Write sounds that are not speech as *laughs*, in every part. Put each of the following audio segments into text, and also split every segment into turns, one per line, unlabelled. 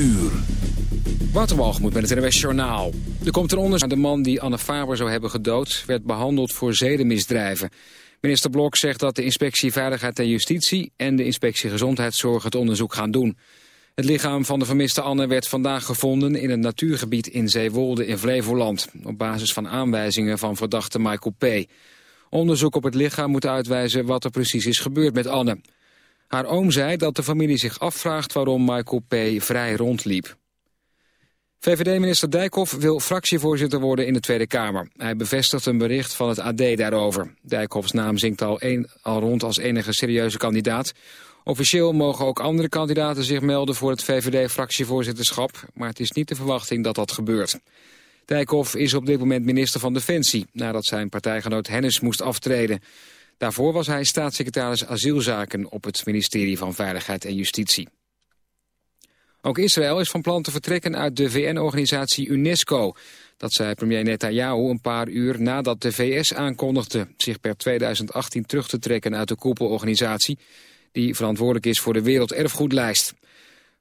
uur.
Waterwalgemoed met het NWS Journaal. Er komt een onderzoek naar de man die Anne Faber zou hebben gedood... werd behandeld voor zedenmisdrijven. Minister Blok zegt dat de Inspectie Veiligheid en Justitie... en de Inspectie Gezondheidszorg het onderzoek gaan doen. Het lichaam van de vermiste Anne werd vandaag gevonden... in een natuurgebied in Zeewolde in Flevoland... op basis van aanwijzingen van verdachte Michael P. Onderzoek op het lichaam moet uitwijzen wat er precies is gebeurd met Anne... Haar oom zei dat de familie zich afvraagt waarom Michael P. vrij rondliep. VVD-minister Dijkhoff wil fractievoorzitter worden in de Tweede Kamer. Hij bevestigt een bericht van het AD daarover. Dijkhoffs naam zinkt al, al rond als enige serieuze kandidaat. Officieel mogen ook andere kandidaten zich melden voor het VVD-fractievoorzitterschap... maar het is niet de verwachting dat dat gebeurt. Dijkhoff is op dit moment minister van Defensie... nadat zijn partijgenoot Hennis moest aftreden. Daarvoor was hij staatssecretaris asielzaken op het ministerie van Veiligheid en Justitie. Ook Israël is van plan te vertrekken uit de VN-organisatie UNESCO. Dat zei premier Netanyahu een paar uur nadat de VS aankondigde... zich per 2018 terug te trekken uit de koepelorganisatie... die verantwoordelijk is voor de Werelderfgoedlijst.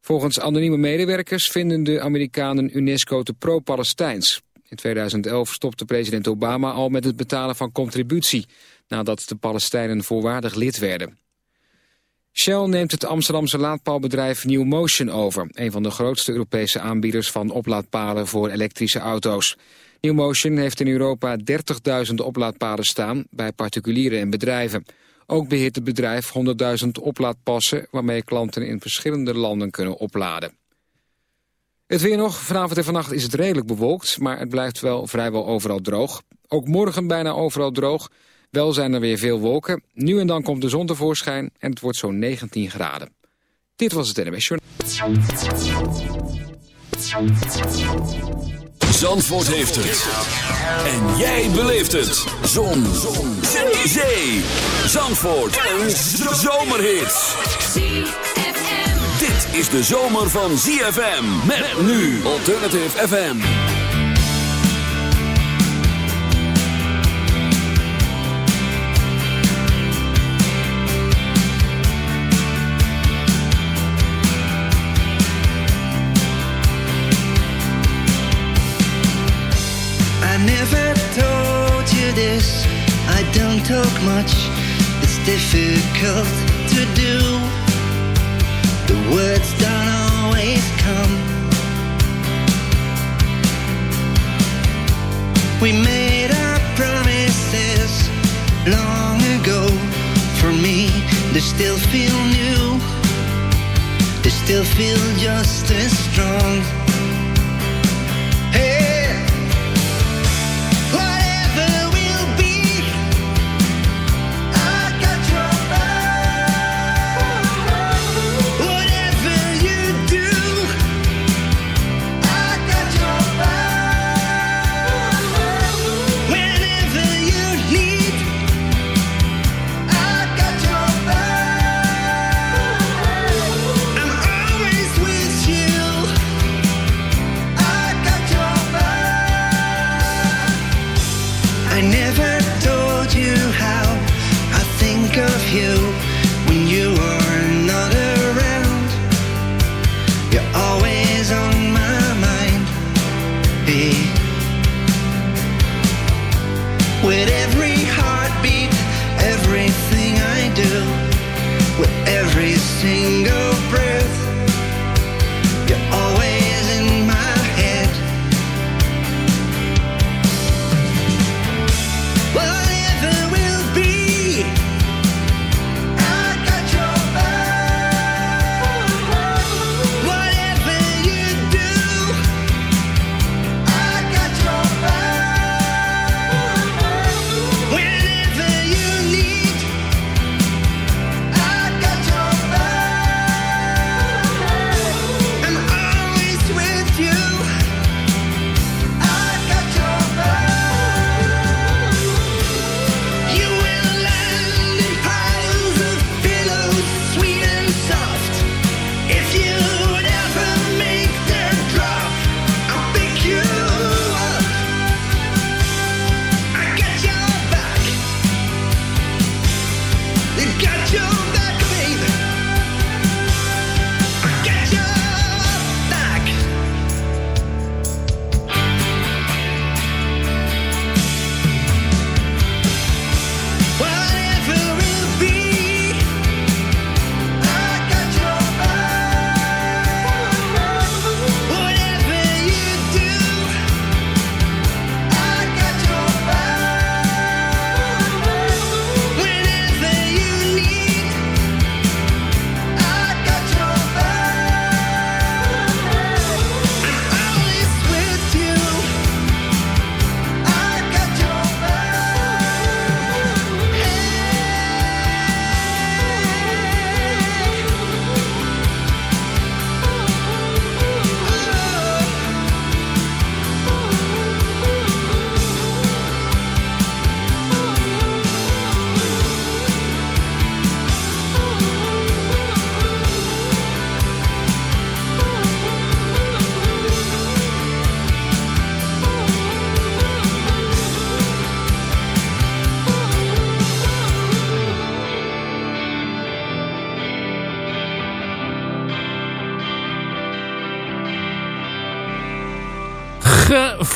Volgens anonieme medewerkers vinden de Amerikanen UNESCO te pro-Palestijns. In 2011 stopte president Obama al met het betalen van contributie nadat de Palestijnen voorwaardig lid werden. Shell neemt het Amsterdamse laadpaalbedrijf New Motion over... een van de grootste Europese aanbieders van oplaadpalen voor elektrische auto's. New Motion heeft in Europa 30.000 oplaadpalen staan bij particulieren en bedrijven. Ook beheert het bedrijf 100.000 oplaadpassen... waarmee klanten in verschillende landen kunnen opladen. Het weer nog. Vanavond en vannacht is het redelijk bewolkt... maar het blijft wel vrijwel overal droog. Ook morgen bijna overal droog... Wel zijn er weer veel wolken. Nu en dan komt de zon tevoorschijn en het wordt zo'n 19 graden. Dit was het NMS Journal.
Zandvoort heeft het. En jij beleeft het. Zon. zon. Zee. Zandvoort. Een zomerhit. Dit is de zomer van ZFM. Met nu Alternative FM.
Talk much, it's difficult to do. The words don't always come. We made our promises long ago. For me, they still feel new. They still feel just as strong.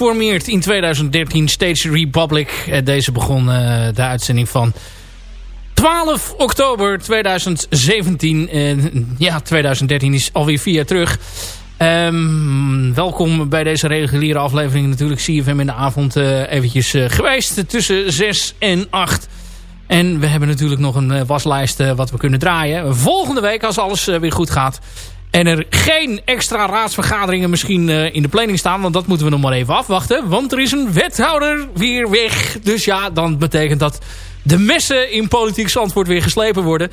Geformeerd in 2013. Stage Republic. Deze begon de uitzending van 12 oktober 2017. ja, 2013 is alweer vier jaar terug. Um, welkom bij deze reguliere aflevering. Natuurlijk CFM in de avond uh, eventjes uh, geweest. Tussen 6 en 8. En we hebben natuurlijk nog een waslijst wat we kunnen draaien. Volgende week, als alles weer goed gaat... en er geen extra raadsvergaderingen misschien in de planning staan... want dat moeten we nog maar even afwachten. Want er is een wethouder weer weg. Dus ja, dan betekent dat de messen in politiek Zandvoort weer geslepen worden...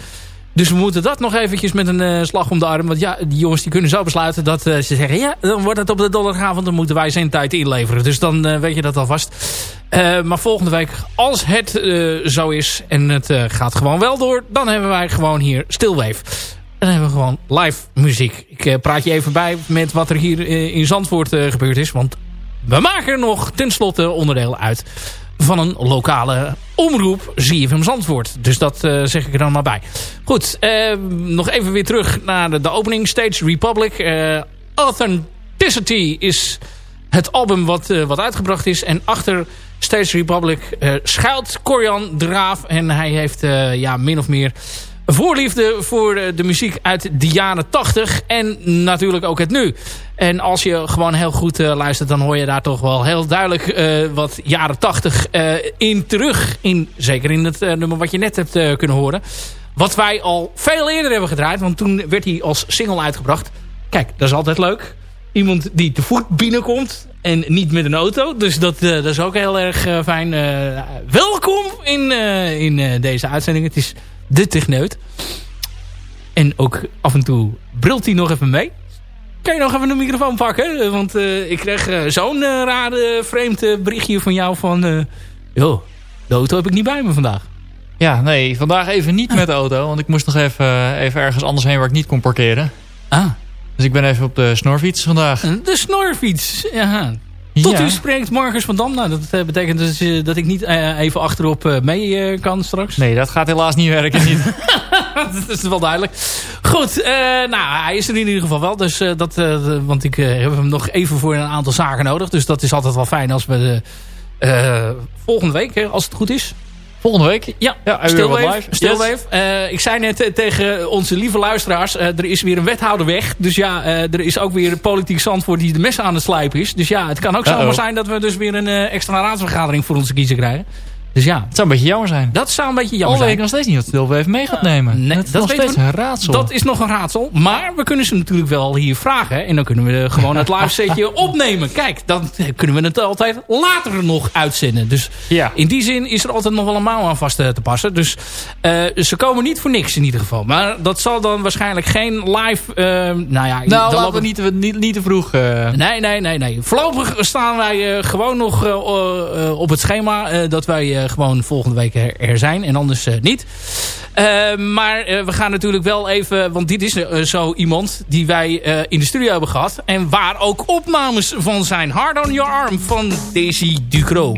Dus we moeten dat nog eventjes met een uh, slag om de arm. Want ja, die jongens die kunnen zo besluiten dat uh, ze zeggen... ja, dan wordt het op de donderdagavond, dan moeten wij zijn tijd inleveren. Dus dan weet je dat alvast. maar volgende week, als het zo is en het gaat gewoon wel door... dan hebben wij gewoon hier Stilweef. Dan hebben we gewoon live muziek. Ik praat je even bij met wat er hier in Zandvoort gebeurd is. Want we maken nog tenslotte onderdeel uit van een lokale omroep ZFM Zandvoort. Dus dat zeg ik er dan maar bij. Goed, nog even weer terug naar de, opening. Stage Republic. Authenticity is het album wat, wat uitgebracht is. En achter Stage Republic schuilt Corian Draaf. En hij heeft ja, min of meer voorliefde voor de muziek uit de jaren 80 en natuurlijk ook het nu. En als je gewoon heel goed uh, luistert, dan hoor je daar toch wel heel duidelijk uh, wat jaren 80 uh, eh, in terug. In, zeker in het nummer wat je net hebt kunnen horen. Wat wij al veel eerder hebben gedraaid, want toen werd hij als single uitgebracht. Kijk, dat is altijd leuk. Iemand die te voet binnenkomt en niet met een auto. Dus dat, dat is ook heel erg fijn. welkom in, in deze uitzending. Het is de techneut. En ook af en toe brult hij nog even mee. Kan je nog even de microfoon pakken? Want uh, ik kreeg uh, zo'n uh, rare, vreemd berichtje van jou van... joh, de auto heb ik niet bij me vandaag.
Ja, nee, vandaag even niet met de auto. Want ik moest nog even, even ergens anders heen waar ik niet kon parkeren.
Ah.
Dus ik ben even op de snorfiets vandaag.
De snorfiets, ja. Tot u spreekt Marcus van Dam. Nou, dat eh, betekent dus uh, dat ik niet uh, even achterop uh, mee kan straks.
Nee, dat gaat helaas niet werken. Niet. *laughs*
dat is wel duidelijk. Goed, nou, hij is er in ieder geval wel. Dus, dat, want ik heb hem nog even voor een aantal zaken nodig. Dus dat is altijd wel fijn als we de, volgende week, als het goed is...
Volgende week?
Ja, ja Stilweef. Stilweef. Uh, ik zei net tegen onze lieve luisteraars, uh, er is weer een wethouder weg. Dus ja, er is ook weer een politiek zandvoort die de mes aan het slijpen is. Dus ja, het kan ook uh -oh. zomaar zijn dat we dus weer een extra raadsvergadering voor onze kiezer krijgen. Dus ja.
Het zou een beetje jammer zijn.
Dat zou een beetje jammer
zijn.
weet
ik nog steeds niet wat Stilwe heeft mee gaat nemen.
Nee,
dat, is nog steeds een raadsel.
Dat is nog een raadsel. Maar we kunnen ze natuurlijk wel hier vragen. En dan kunnen we gewoon het live setje *laughs* opnemen. Kijk, dan kunnen we het altijd later nog uitzenden. Dus ja. in die zin is er altijd nog wel een mouw aan vast te passen. Dus uh, ze komen niet voor niks in ieder geval. Maar dat zal dan waarschijnlijk geen live... Uh, nou ja,
nou, laten we niet, niet, niet te vroeg... Uh...
Nee, nee, nee, nee. Voorlopig staan wij gewoon nog op het schema. dat wij gewoon volgende week er zijn en anders uh, niet. Uh, maar we gaan natuurlijk wel even... Want dit is zo iemand die wij in de studio hebben gehad. En waar ook opnames van zijn. Hard on Your Arm van Daisy Ducro.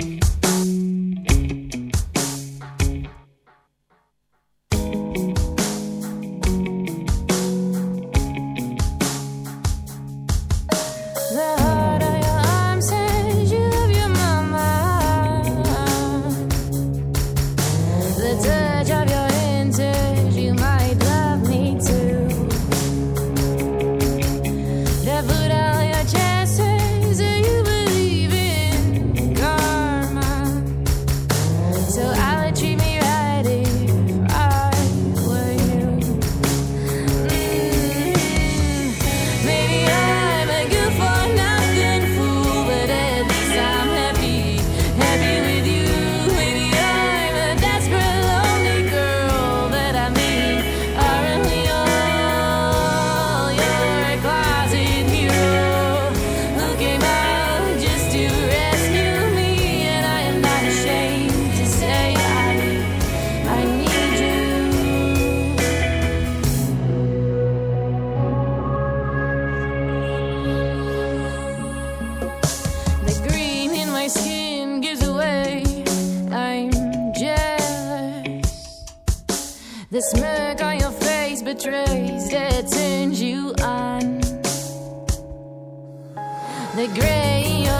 The gray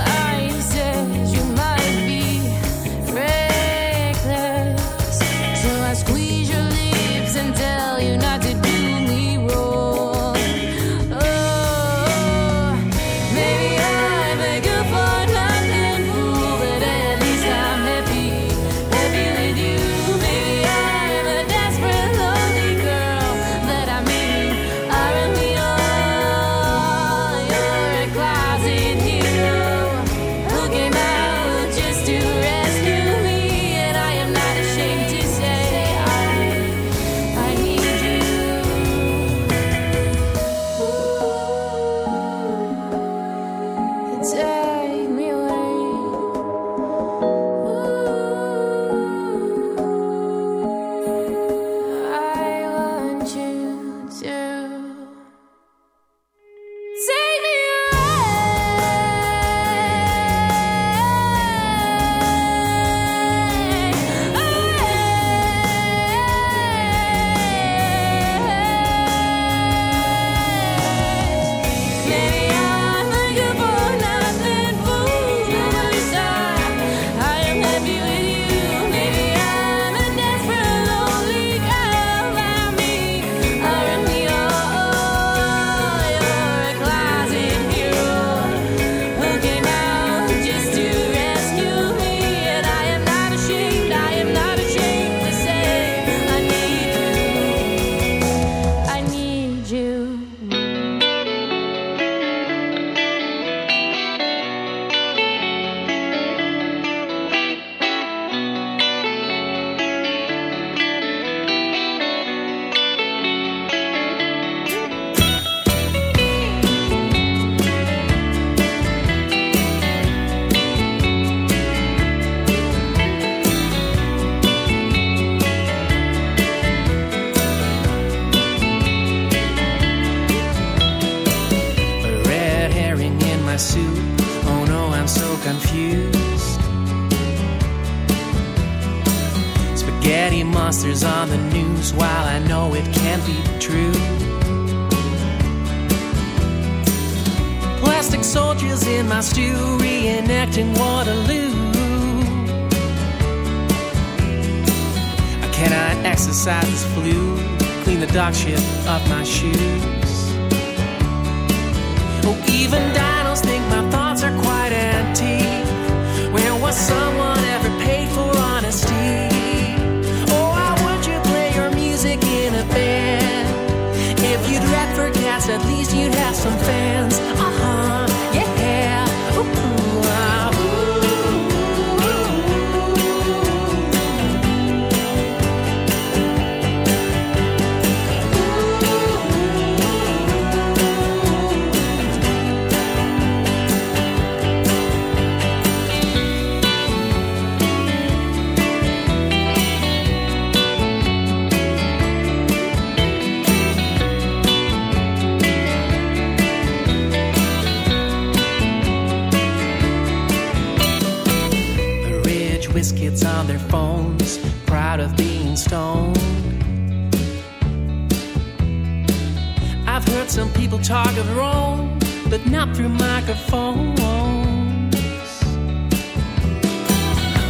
but not through microphones.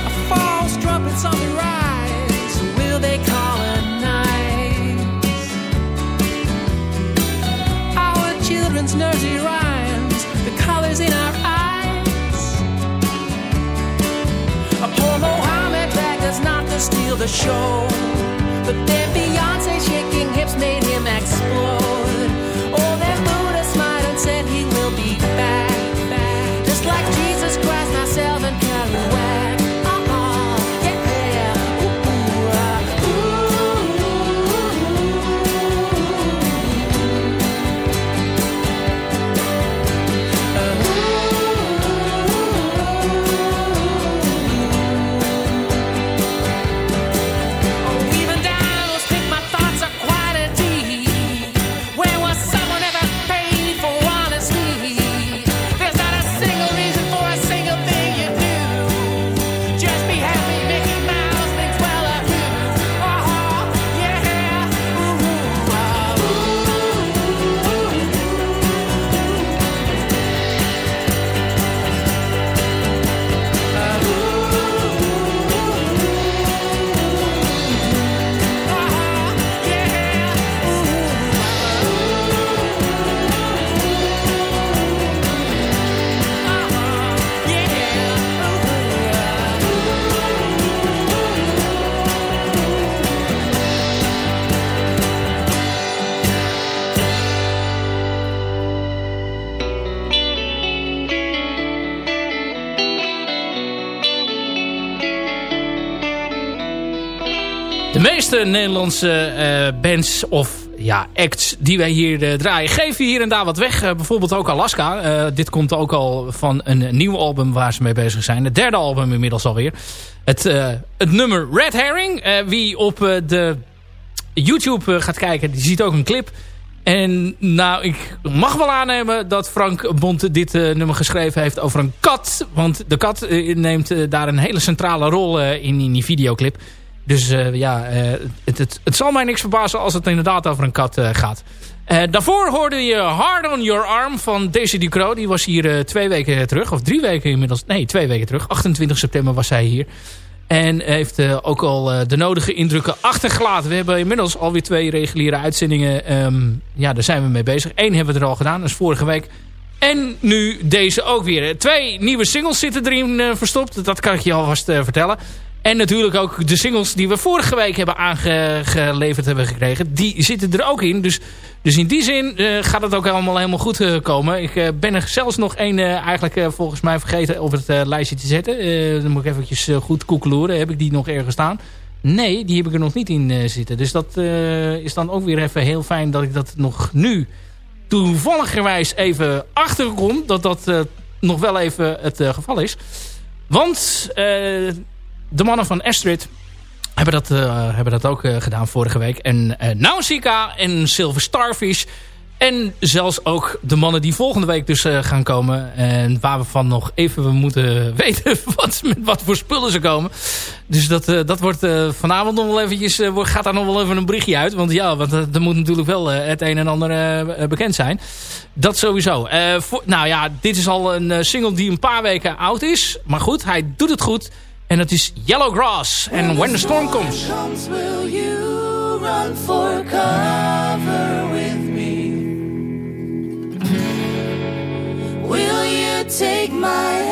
A false trumpets on the rise, will they colonize? Our children's nursery rhymes, the colors in our eyes. A poor Mohammed us not to steal the show. But then Beyonce shaking hips made him explode.
Meeste Nederlandse eh, bands of ja, acts die wij hier eh, draaien... geven hier en daar wat weg. Eh, bijvoorbeeld ook Alaska. Dit komt ook al van een nieuw album waar ze mee bezig zijn. Het derde album inmiddels alweer. Het, het nummer Red Herring. Wie op de YouTube gaat kijken, die ziet ook een clip... En nou, ik mag wel aannemen dat Frank Bont dit nummer geschreven heeft over een kat. Want de kat neemt daar een hele centrale rol in, in die videoclip. Dus eh, ja, eh, het, het, het zal mij niks verbazen als het inderdaad over een kat eh, gaat. Daarvoor hoorde je Hard on Your Arm van Daisy Ducro. Die was hier twee weken terug, of drie weken inmiddels. Nee, twee weken terug. 28 september was zij hier. En heeft ook al de nodige indrukken achtergelaten. We hebben inmiddels alweer twee reguliere uitzendingen. Ehm, ja, daar zijn we mee bezig. Eén hebben we er al gedaan, dat is vorige week. En nu deze ook weer. Twee nieuwe singles zitten erin verstopt. Dat kan ik je alvast vertellen. En natuurlijk ook de singles die we vorige week hebben aangeleverd hebben gekregen. Die zitten er ook in. Dus, dus in die zin eh, gaat het ook allemaal helemaal goed eh, komen. Ik eh, ben er zelfs nog één eigenlijk volgens mij vergeten op het lijstje te zetten. Dan moet ik eventjes goed koekeloeren. Heb ik die nog ergens staan? Nee, die heb ik er nog niet in zitten. Dus dat is dan ook weer even heel fijn dat ik dat nog nu toevalligerwijs even achterkom. Dat dat nog wel even het geval is. Want de mannen van Astrid hebben dat, eh, hebben dat ook eh, gedaan vorige week. En uh, Nausicaa en Silver Starfish En zelfs ook de mannen die volgende week dus eh, gaan komen. En waar we van nog even moeten *laughs* weten wat, met wat voor spullen ze komen. Dus dat, eh, dat wordt eh, vanavond nog wel eventjes, eh, wordt- gaat daar nog wel even een berichtje uit. Want ja, want, eh, er moet natuurlijk wel eh, het een en ander eh, bekend zijn. Dat sowieso. Eh, nou ja, dit is al een eh, single die een paar weken oud is. Maar goed, hij doet het goed. En dat is Yellow Grass en When the Storm Comes.
comes, will you run for cover with me? Will you take my hand?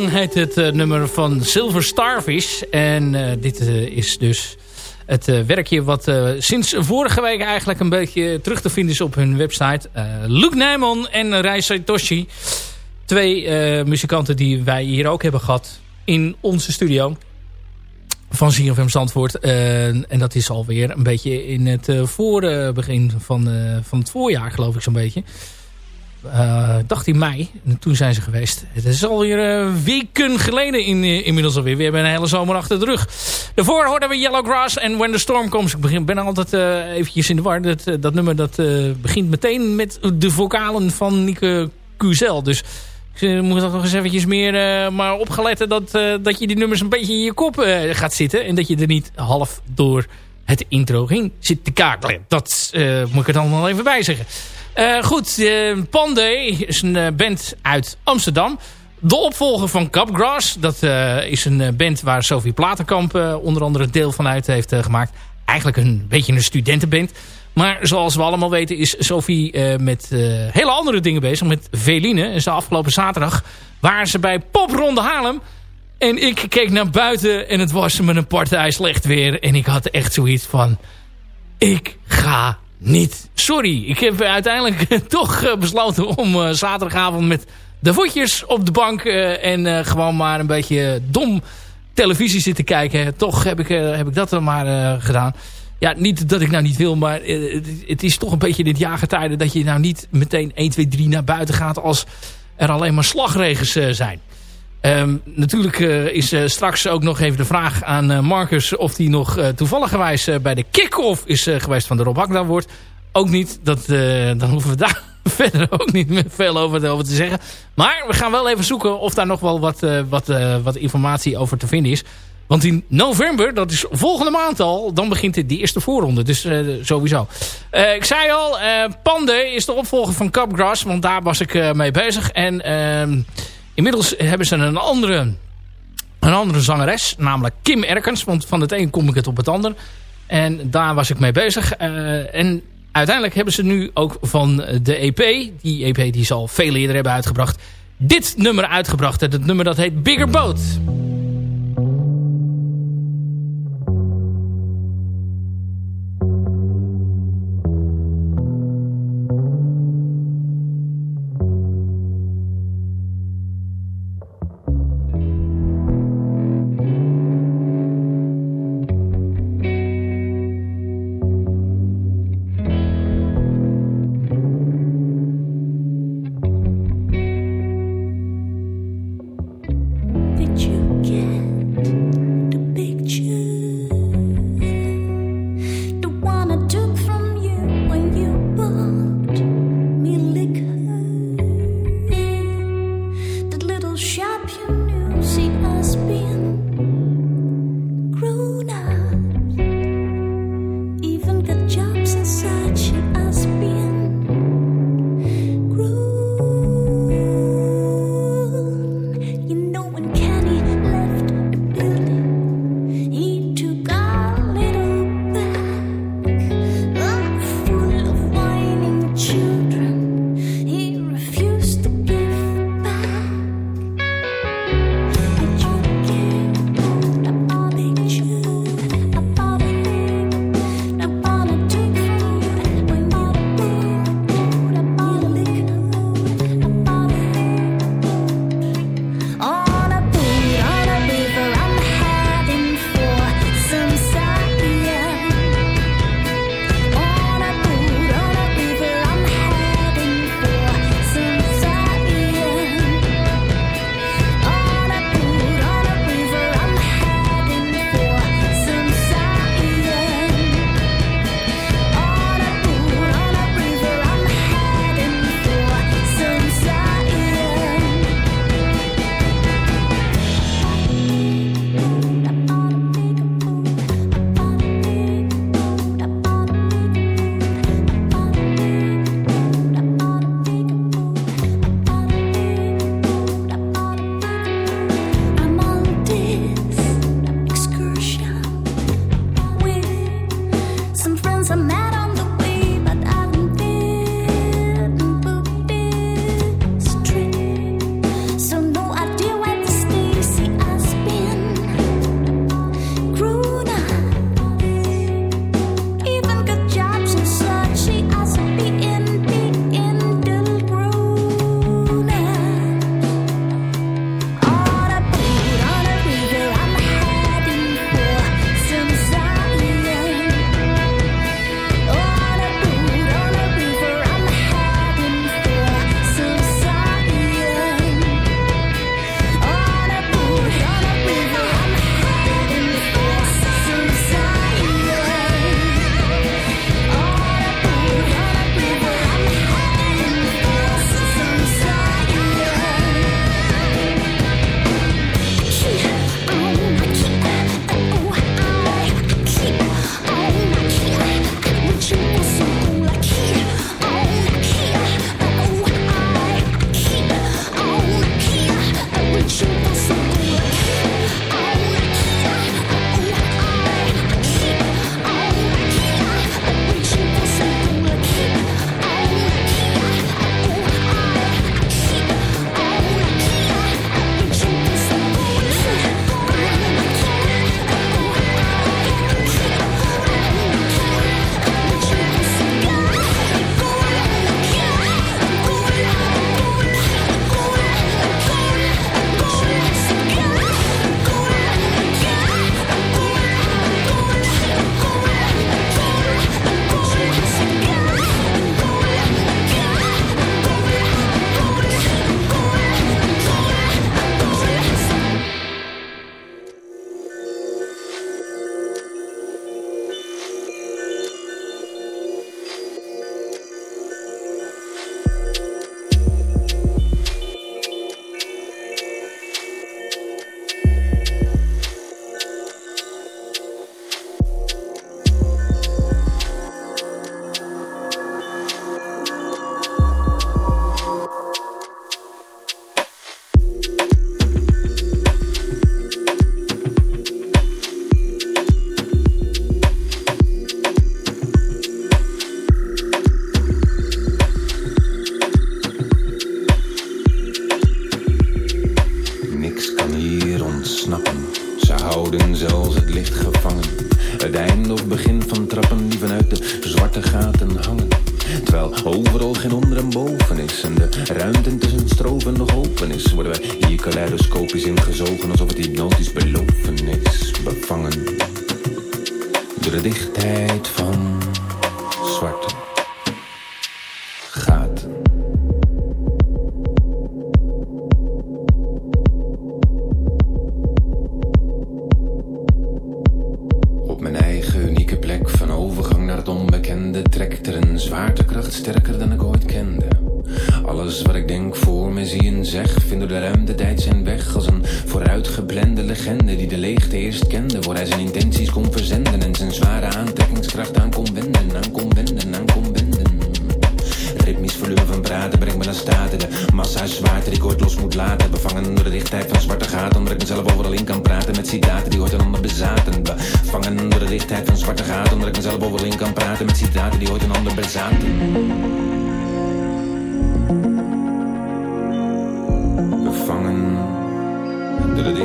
Song heet het eh, nummer van Silver Starfish. En eh, dit eh, is dus het werkje wat sinds vorige week eigenlijk een beetje terug te vinden is op hun website. Luke Nijman en Rai Saitoshi. Twee muzikanten die wij hier ook hebben gehad in onze studio. Van ZFM Zandvoort. En dat is alweer een beetje in het eh voorbegin van, van het voorjaar geloof ik zo'n beetje. Eh, dacht in mei. En toen zijn ze geweest. Het is alweer uh, weken geleden in, uh, inmiddels alweer. We hebben een hele zomer achter de rug. Daarvoor hoorden we Yellow Grass en When the Storm Comes. Ik begin, ben altijd uh, eventjes in de war. Dat, dat nummer dat begint meteen met de vocalen van Nieke Cuzel. Dus ik moet nog eens eventjes meer maar opgeletten dat, dat je die nummers een beetje in je kop gaat zitten. En dat je er niet half door het intro heen zit te kakelen. Dat moet ik er dan wel even bij zeggen. Uh, goed, uh, Pandey is een uh, band uit Amsterdam. De opvolger van Capgrass. Dat is een band waar Sophie Platenkamp onder andere deel van uit heeft gemaakt. Eigenlijk een beetje een studentenband. Maar zoals we allemaal weten is Sophie met hele andere dingen bezig. Met Veline. En de afgelopen zaterdag waren ze bij Popronde Haarlem. En ik keek naar buiten en het was me een partij slecht weer. En ik had echt zoiets van... Ik ga niet. Sorry, ik heb uiteindelijk *laughs* toch besloten om uh, zaterdagavond met de voetjes op de bank uh, en gewoon maar een beetje dom televisie zitten kijken. Toch heb ik, heb ik dat dan maar gedaan. Ja, niet dat ik nou niet wil, maar het, is toch een beetje dit jagertijden dat je nou niet meteen 1, 2, 3 naar buiten gaat als er alleen maar slagregens zijn. Um, natuurlijk uh, is uh, straks ook nog even de vraag aan uh, Marcus of hij nog toevallig bij de kick-off is geweest van de Rob Hakda wordt. Ook niet, dat, dan hoeven we daar *laughs* verder ook niet veel over, over, te zeggen. Maar we gaan wel even zoeken of daar nog wel wat, wat, wat informatie over te vinden is. Want in november, dat is volgende maand al, dan begint de eerste voorronde. Dus sowieso. ik zei al, Pande is de opvolger van Capgrass, want daar was ik mee bezig. En... Inmiddels hebben ze een andere, een andere zangeres, namelijk Kim Erkens. Want van het een kom ik het op het ander. En daar was ik mee bezig. Uh, en uiteindelijk hebben ze nu ook van de EP, die EP die ze al veel eerder hebben uitgebracht, dit nummer uitgebracht. Het nummer dat heet Bigger Boat.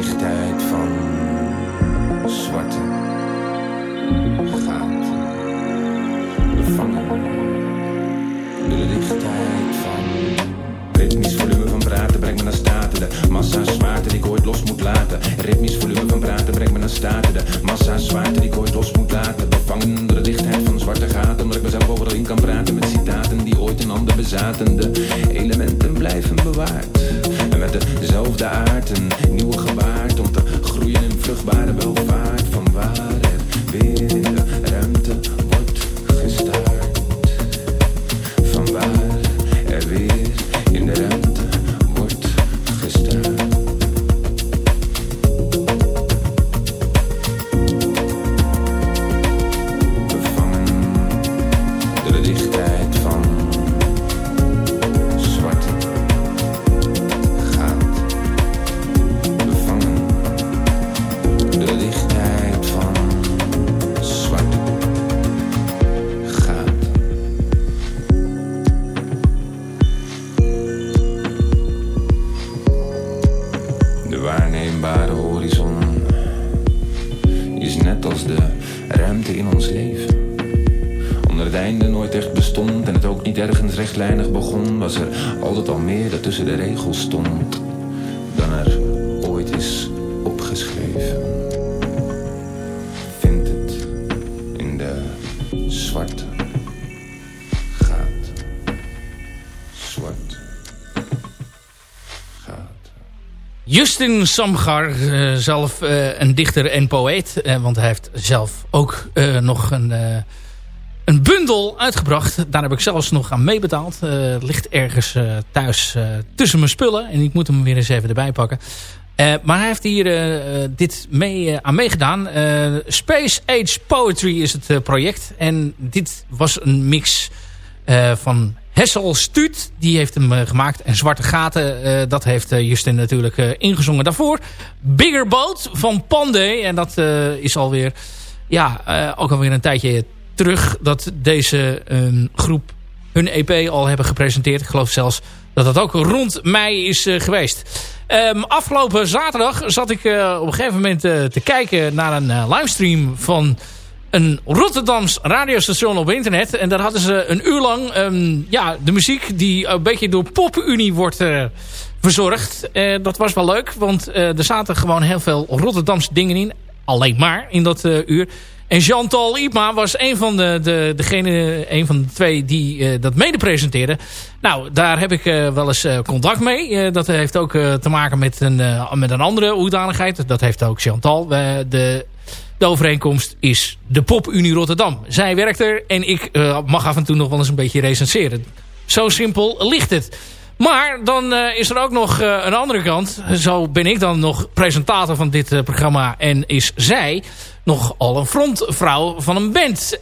Dichtheid van zwarte gaten. Bevangen de dichtheid van ritmisch volume van praten brengt me naar staten. De massa zwaarte die ik ooit los moet laten. Ritmisch volume van praten brengt me naar staten. De massa zwaarte die ik ooit los moet laten. Bevangen door de dichtheid van zwarte gaten. Omdat ik mezelf overal in kan praten met citaten die ooit een ander bezaten. De elementen blijven bewaard. Dezelfde aard een nieuwe gewaard om te groeien in vruchtbare welvaart. Van waar er weer
Justin Samgar, eh, zelf eh, een dichter en poëet. eh, want hij heeft zelf ook nog een, een bundel uitgebracht. Daar heb ik zelfs nog aan meebetaald. Het ligt ergens thuis tussen mijn spullen. En ik moet hem weer eens even erbij pakken. Maar hij heeft hier dit mee, aan meegedaan. Space Age Poetry is het project. En dit was een mix van Hessel Stuut. Die heeft hem eh, gemaakt. En Zwarte Gaten, eh, dat heeft eh, Justin natuurlijk ingezongen daarvoor. Bigger Boat van Pandey. En dat is alweer, ja, ook alweer een tijdje terug dat deze ehm, groep hun EP al hebben gepresenteerd. Ik geloof zelfs dat dat ook rond mei is geweest. Ehm, afgelopen zaterdag zat ik op een gegeven moment te kijken naar een livestream van een Rotterdams radiostation op internet. En daar hadden ze een uur lang ehm, ja, de muziek die een beetje door PopUnie wordt eh, verzorgd. Eh, dat was wel leuk, want eh, er zaten gewoon heel veel Rotterdamse dingen in. Alleen maar in dat uur. En Chantal Ipma was een van de, de, degene, een van de twee die eh, dat mede presenteerde. Nou, daar heb ik wel eens contact mee. Dat heeft ook te maken met een, met een andere hoedanigheid. Dat heeft ook Chantal. De, de overeenkomst is de PopUnie Rotterdam. Zij werkt er en ik eh, mag af en toe nog wel eens een beetje recenseren. Zo simpel ligt het. Maar dan eh, is er ook nog eh, een andere kant. Zo ben ik dan nog presentator van dit programma. En is zij nogal een frontvrouw van een band.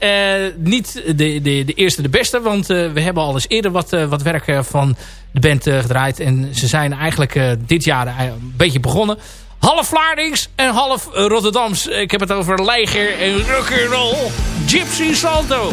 Niet de, de, de eerste de beste. Want we hebben al eens eerder wat, wat werk van de band gedraaid. En ze zijn eigenlijk dit jaar een beetje begonnen. Half Vlaardings en half eh, Rotterdams. Ik heb het over Leiger en rock'n'roll. Gypsy Salto.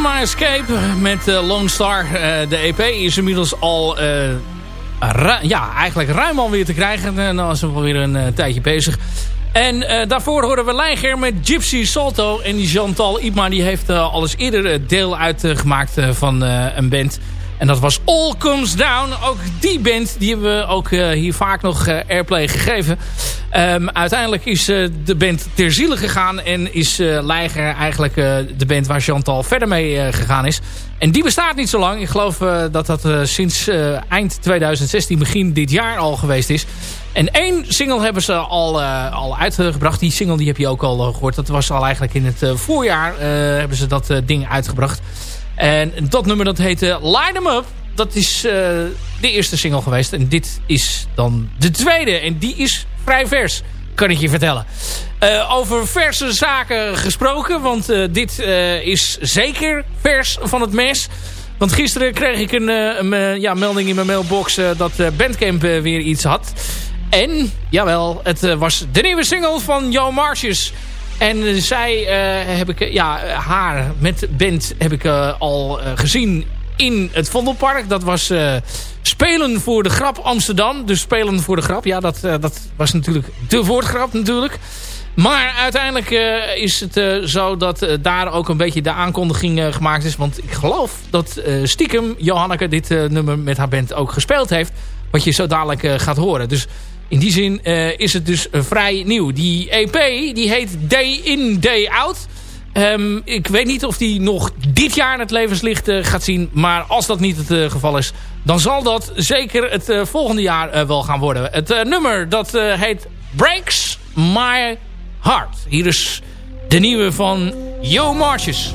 Cinema Escape met eh, Lone Star. Eh, de EP is inmiddels al... eh, ja, eigenlijk ruim alweer te krijgen. En dan is we alweer een tijdje bezig. En daarvoor horen we Leiger met Gypsy Salto. En die Chantal Ipma die heeft al eerder deel uitgemaakt van een band. En dat was All Comes Down. Ook die band die hebben we ook hier vaak nog airplay gegeven. Ehm, uiteindelijk is eh, de band ter ziele gegaan. En is eh Leiger eigenlijk eh, de band waar Chantal verder mee gegaan is. En die bestaat niet zo lang. Ik geloof dat dat sinds eind 2016, begin dit jaar al geweest is. En één single hebben ze al, al uitgebracht. Die single die heb je ook al eh, gehoord. Dat was al eigenlijk in het voorjaar hebben ze dat ding uitgebracht. En dat nummer dat heette Line 'em Up. Dat is de eerste single geweest. En dit is dan de tweede. En die is vrij vers, kan ik je vertellen. Eh, over verse zaken gesproken. Want eh, dit eh, is zeker vers van het mes. Want gisteren kreeg ik een, een, ja, melding in mijn mailbox... dat Bandcamp weer iets had. En, jawel, het was de nieuwe single van Jo Marches... En zij heb ik, ja, haar met band heb ik al gezien in het Vondelpark. Dat was eh, Spelen voor de Grap Amsterdam. Dus Spelen voor de Grap, ja, dat, eh, dat was natuurlijk de woordgrap natuurlijk. Maar uiteindelijk eh, is het zo dat daar ook een beetje de aankondiging gemaakt is. Want ik geloof dat stiekem Johanneke dit nummer met haar band ook gespeeld heeft. Wat je zo dadelijk gaat horen. Dus in die zin is het dus vrij nieuw. Die EP die heet Day In, Day Out. Ehm, ik weet niet of die nog dit jaar het levenslicht eh, gaat zien. Maar als dat niet het eh, geval is, dan zal dat zeker het eh, volgende jaar wel gaan worden. Het nummer dat heet Breaks My Heart. Hier is de nieuwe van Yo Marches.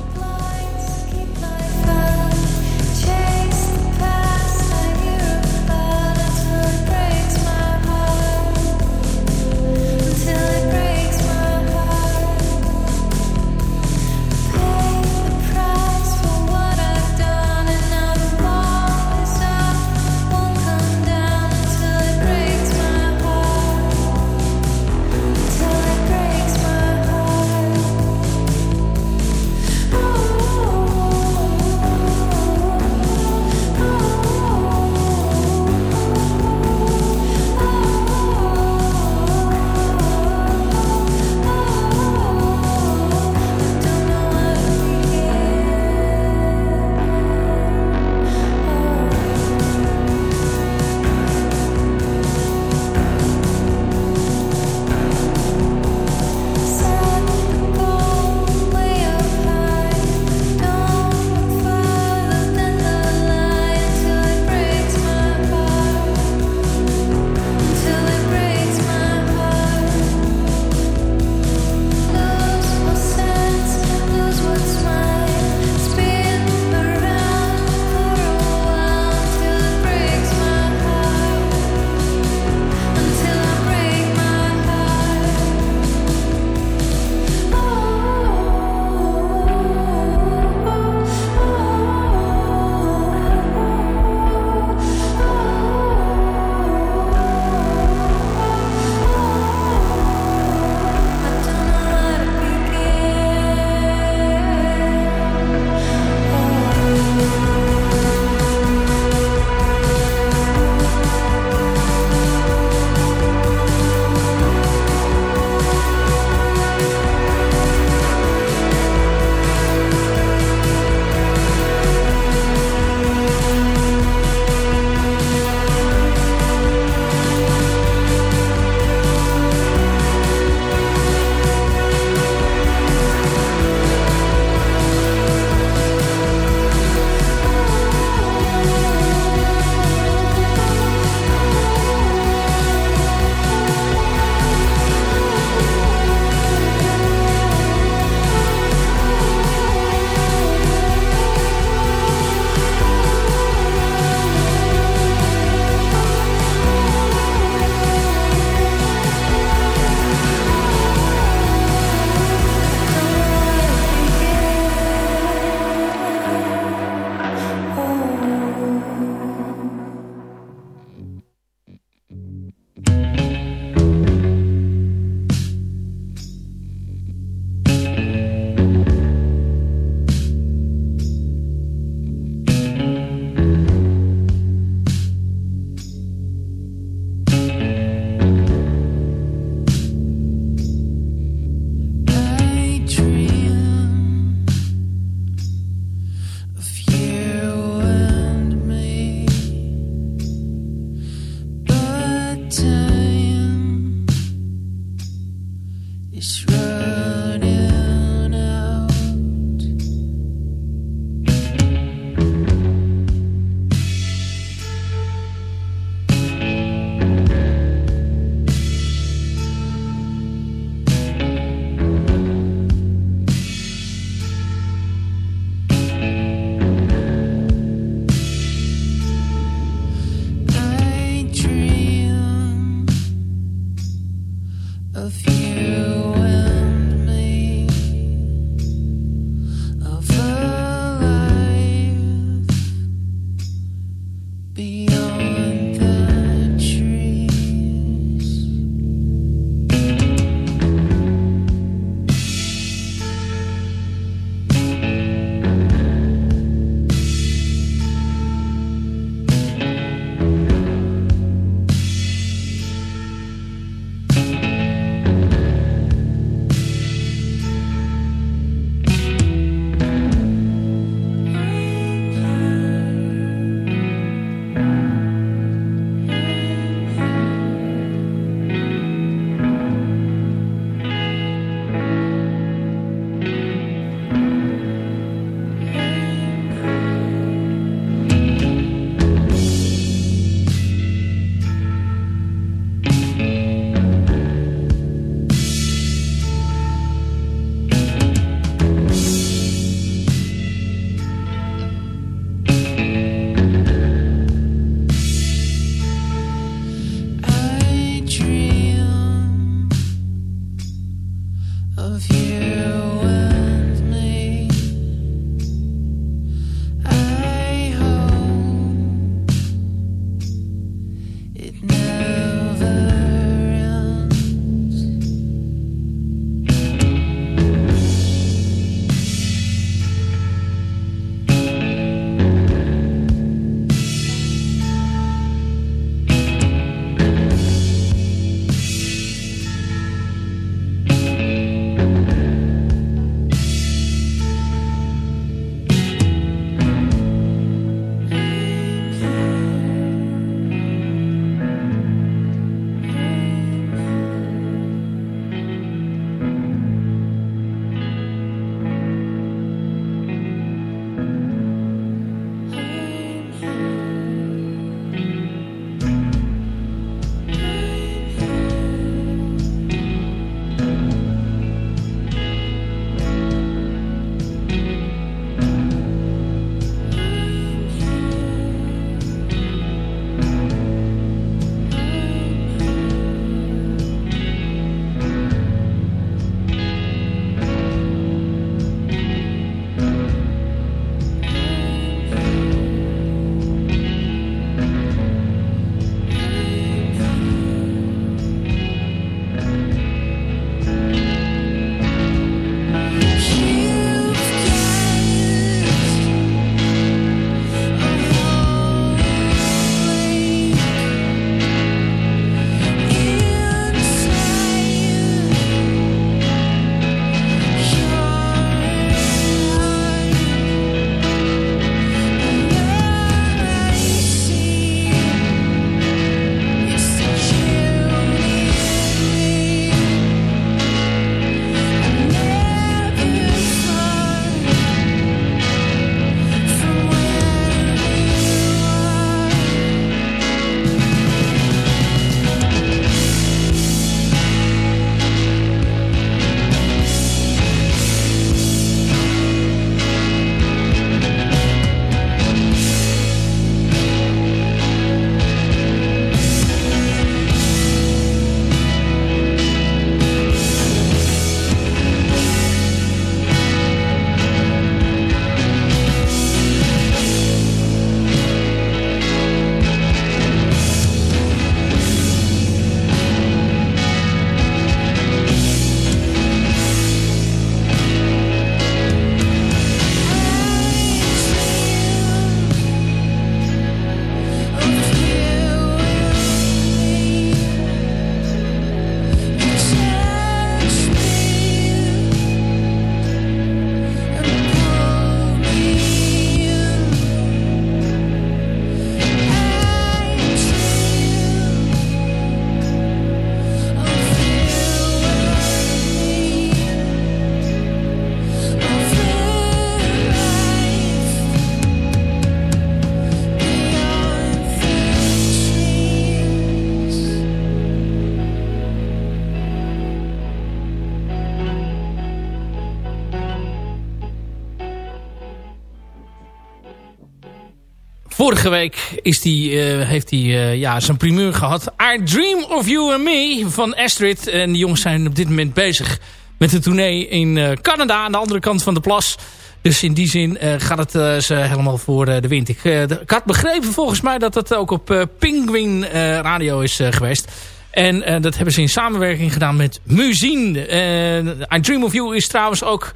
Vorige week is die, eh, heeft hij eh, ja, zijn primeur gehad. I Dream of You and Me van Astrid. En de jongens zijn op dit moment bezig met een tournee in eh, Canada. Aan de andere kant van de plas. Dus in die zin gaat het ze helemaal voor de wind. Ik, had begrepen volgens mij dat het ook op Penguin Radio is geweest. En dat hebben ze in samenwerking gedaan met Muzien. Eh, I Dream of You is trouwens ook...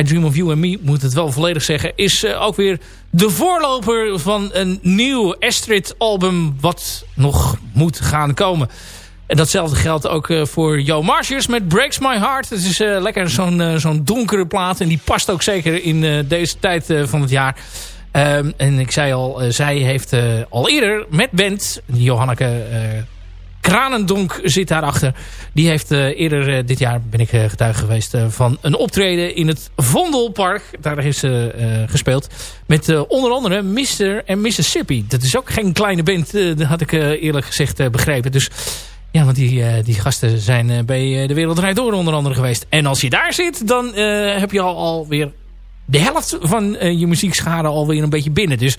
I Dream of You and Me, moet het wel volledig zeggen... is eh, ook weer de voorloper van een nieuw Astrid-album... wat nog moet gaan komen. En datzelfde geldt ook eh, voor Joe Marshers met Breaks My Heart. Het is eh, lekker zo'n zo'n donkere plaat. En die past ook zeker in deze tijd van het jaar. Ehm, en ik zei al, zij heeft al eerder met band... Johanneke Kranendonk zit daarachter. Die heeft eh, eerder eh, dit jaar, ben ik eh, getuige geweest... van een optreden in het Vondelpark. Daar heeft ze gespeeld. Met onder andere Mr. en Mississippi. Dat is ook geen kleine band, dat had ik eerlijk gezegd begrepen. Dus ja, want die, die gasten zijn bij De Wereld Draait Door onder andere geweest. En als je daar zit, dan heb je al, alweer de helft van eh, je muziekschade alweer een beetje binnen. Dus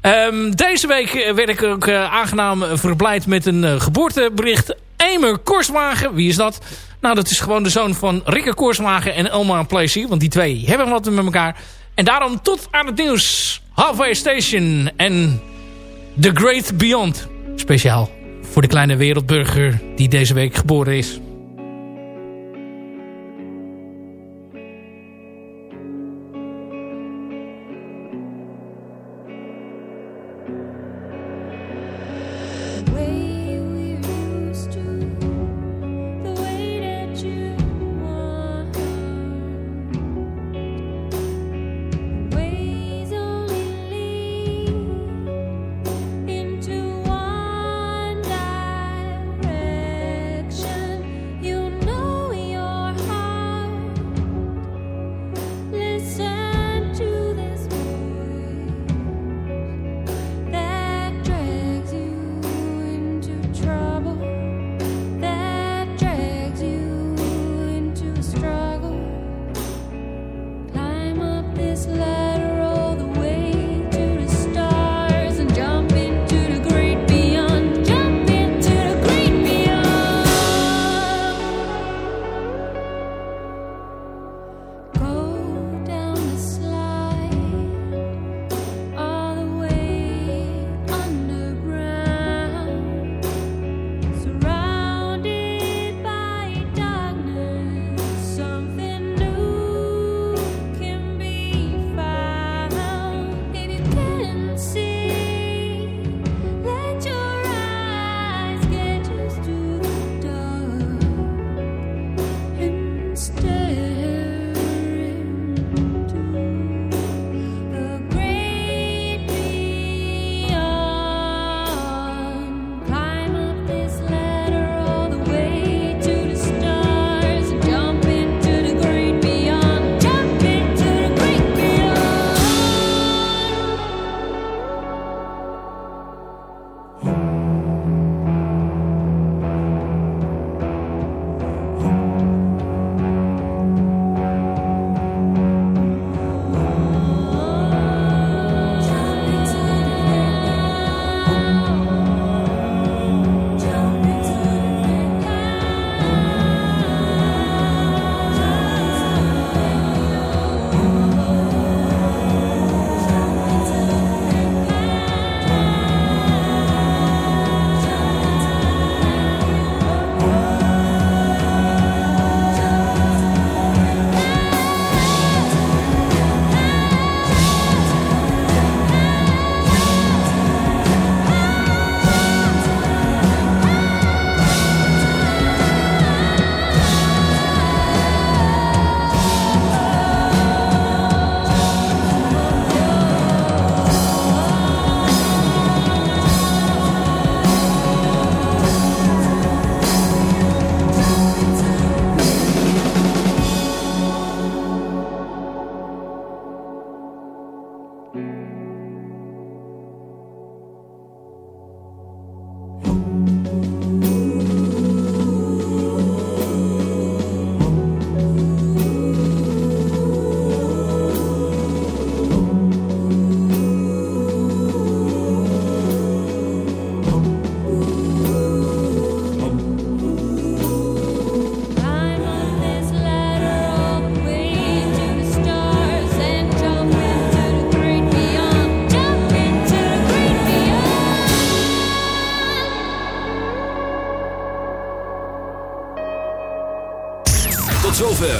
ehm, deze week eh, werd ik ook eh, aangenaam verblijd met een geboortebericht. Emer Korswagen, wie is dat? Nou, dat is gewoon de zoon van Rikke Korswagen en Elma Placey. Want die twee hebben wat met elkaar. En daarom tot aan het nieuws. Halfway Station en The Great Beyond. Speciaal voor de kleine wereldburger die deze week geboren is.